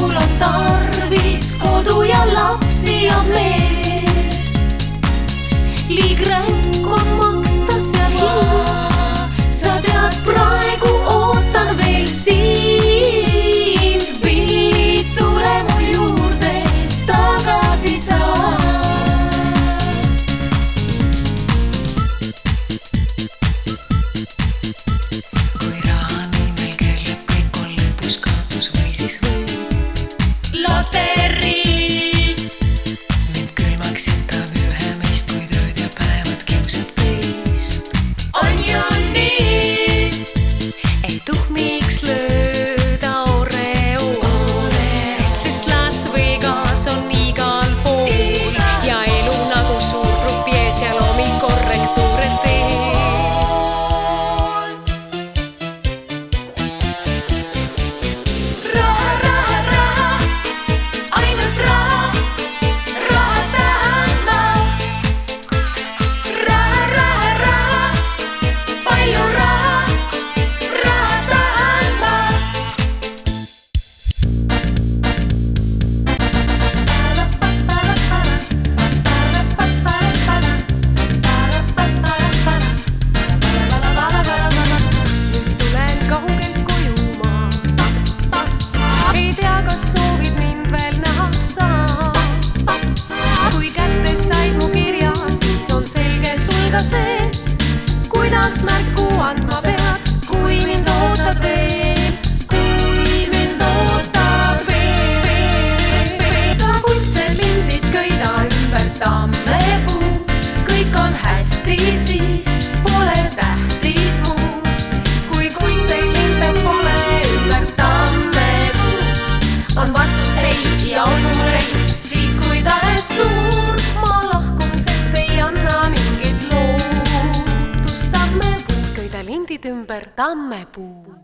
minul on tarvis kodu ja lapsi ja mees. liig ränk. samme puu, kõik on hästi siis, pole tähtis muu. kui kuldseid linde pole ümber tammepuu, on vastus ei ja on mul ei, siis kui tahes suur ma lahkun, sest ei anna mingit lootust. tammepuu, köida lindid ümber tammepuu.